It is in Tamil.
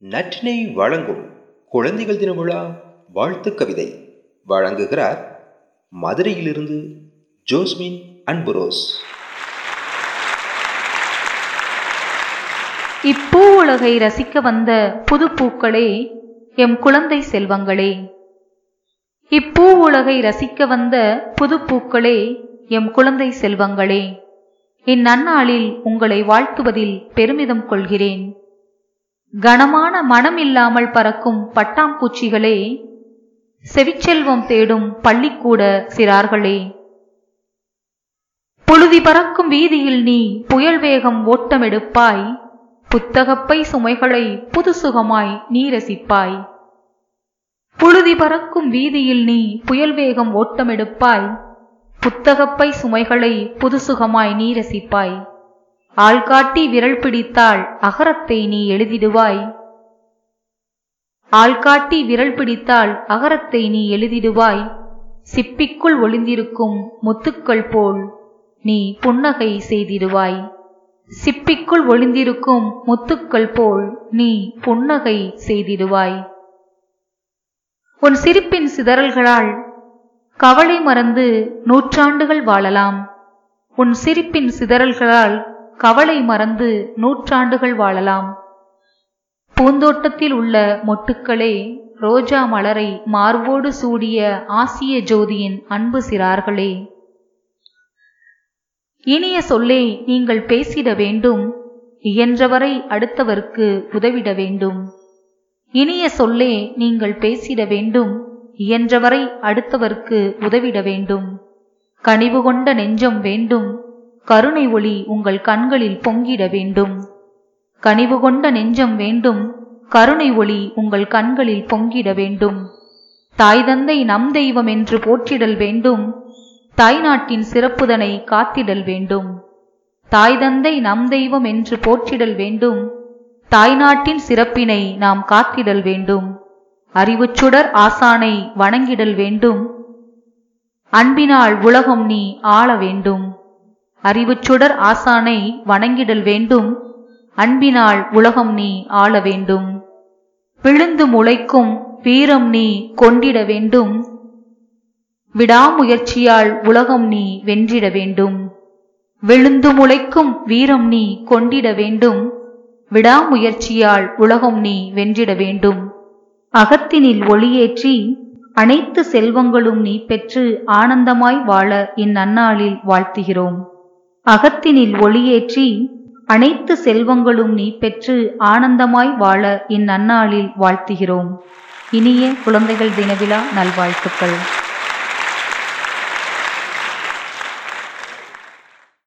நற்றினை வழங்கும் குழந்தைகள் தின விழா வாழ்த்து கவிதை வழங்குகிறார் மதுரையிலிருந்து ஜோஸ்மின் அன்புரோஸ். இப்பூ உலகை ரசிக்க வந்த புது பூக்களே எம் குழந்தை செல்வங்களே. இப்பூ உலகை ரசிக்க வந்த புது பூக்களே எம் குழந்தை செல்வங்களே. இந்நன்னாளில் உங்களை வாழ்த்துவதில் பெருமிதம் கொள்கிறேன். கனமான மனம் இல்லாமல் பறக்கும் பட்டாம்பூச்சிகளே செவிச்செல்வம் தேடும் பள்ளிக்கூட சிறார்களே. புழுதி பறக்கும் வீதியில் நீ புயல் வேகம் ஓட்டமெடுப்பாய் புத்தகப்பை சுமைகளை புது சுகமாய் நீ ரசிப்பாய். புழுதி பறக்கும் வீதியில் நீ புயல் வேகம் ஓட்டமெடுப்பாய் புத்தகப்பை சுமைகளை புது சுகமாய் நீ ரசிப்பாய். ஆள்காட்டி விரல் பிடித்தால் அகரத்தை நீ எழுதிடுவாய். ஆள்காட்டி விரல் பிடித்தால் அகரத்தை நீ எழுதிடுவாய். சிப்பிக்குள் ஒளிந்திருக்கும் முத்துக்கள் போல் நீ புன்னகை செய்திடுவாய். சிப்பிக்குள் ஒளிந்திருக்கும் முத்துக்கள் போல் நீ புன்னகை செய்திடுவாய். உன் சிரிப்பின் சிதறல்களால் கவலை மறந்து நூற்றாண்டுகள் வாழலாம். உன் சிரிப்பின் சிதறல்களால் கவலை மறந்து நூற்றாண்டுகள் வாழலாம். பூந்தோட்டத்தில் உள்ள மொட்டுக்களே ரோஜா மலரை மார்போடு சூடிய ஆசிய ஜோதியின் அன்பு சிறார்களே. இனிய சொல்லே நீங்கள் பேசிட வேண்டும் இயன்றவரை அடுத்தவருக்கு உதவிட வேண்டும். இனிய சொல்லே நீங்கள் பேசிட வேண்டும் இயன்றவரை அடுத்தவர்க்கு உதவிட வேண்டும். கனிவு கொண்ட நெஞ்சம் வேண்டும் கருணை ஒளி உங்கள் கண்களில் பொங்கிட வேண்டும். கனிவு கொண்ட நெஞ்சம் வேண்டும். கருணை ஒளி உங்கள் கண்களில் பொங்கிட வேண்டும். தாய் தந்தை நம் தெய்வம் என்று போற்றிடல் வேண்டும். தாய்நாட்டின் சிறப்புதனை காத்திடல் வேண்டும். தாய் தந்தை நம் தெய்வம் என்று போற்றிடல் வேண்டும். தாய் நாட்டின் சிறப்பினை நாம் காத்திடல் வேண்டும். அறிவுச்சுடர் ஆசானை வணங்கிடல் வேண்டும். அன்பினால் உலகம் நீ ஆள வேண்டும். அறிவுச்சுடர் ஆசானை வணங்கிடல் வேண்டும். அன்பினால் உலகம் நீ ஆள வேண்டும். விழுந்து முளைக்கும் வீரம் நீ கொண்டிட வேண்டும். விடாமுயற்சியால் உலகம் நீ வென்றிட வேண்டும். விழுந்து முளைக்கும் வீரம் நீ கொண்டிட வேண்டும். விடாமுயற்சியால் உலகம் நீ வென்றிட வேண்டும். அகத்தினில் ஒளியேற்றி அனைத்து செல்வங்களும் நீ பெற்று ஆனந்தமாய் வாழ இந்நன்னாளில் வாழ்த்துகிறோம். அகத்தினில் ஒளியேற்றி அனைத்து செல்வங்களும் நீ பெற்று ஆனந்தமாய் வாழ இந்நன்னாளில் வாழ்த்துகிறோம். இனிய குழந்தைகள் தினவிழா நல்வாழ்த்துக்கள்.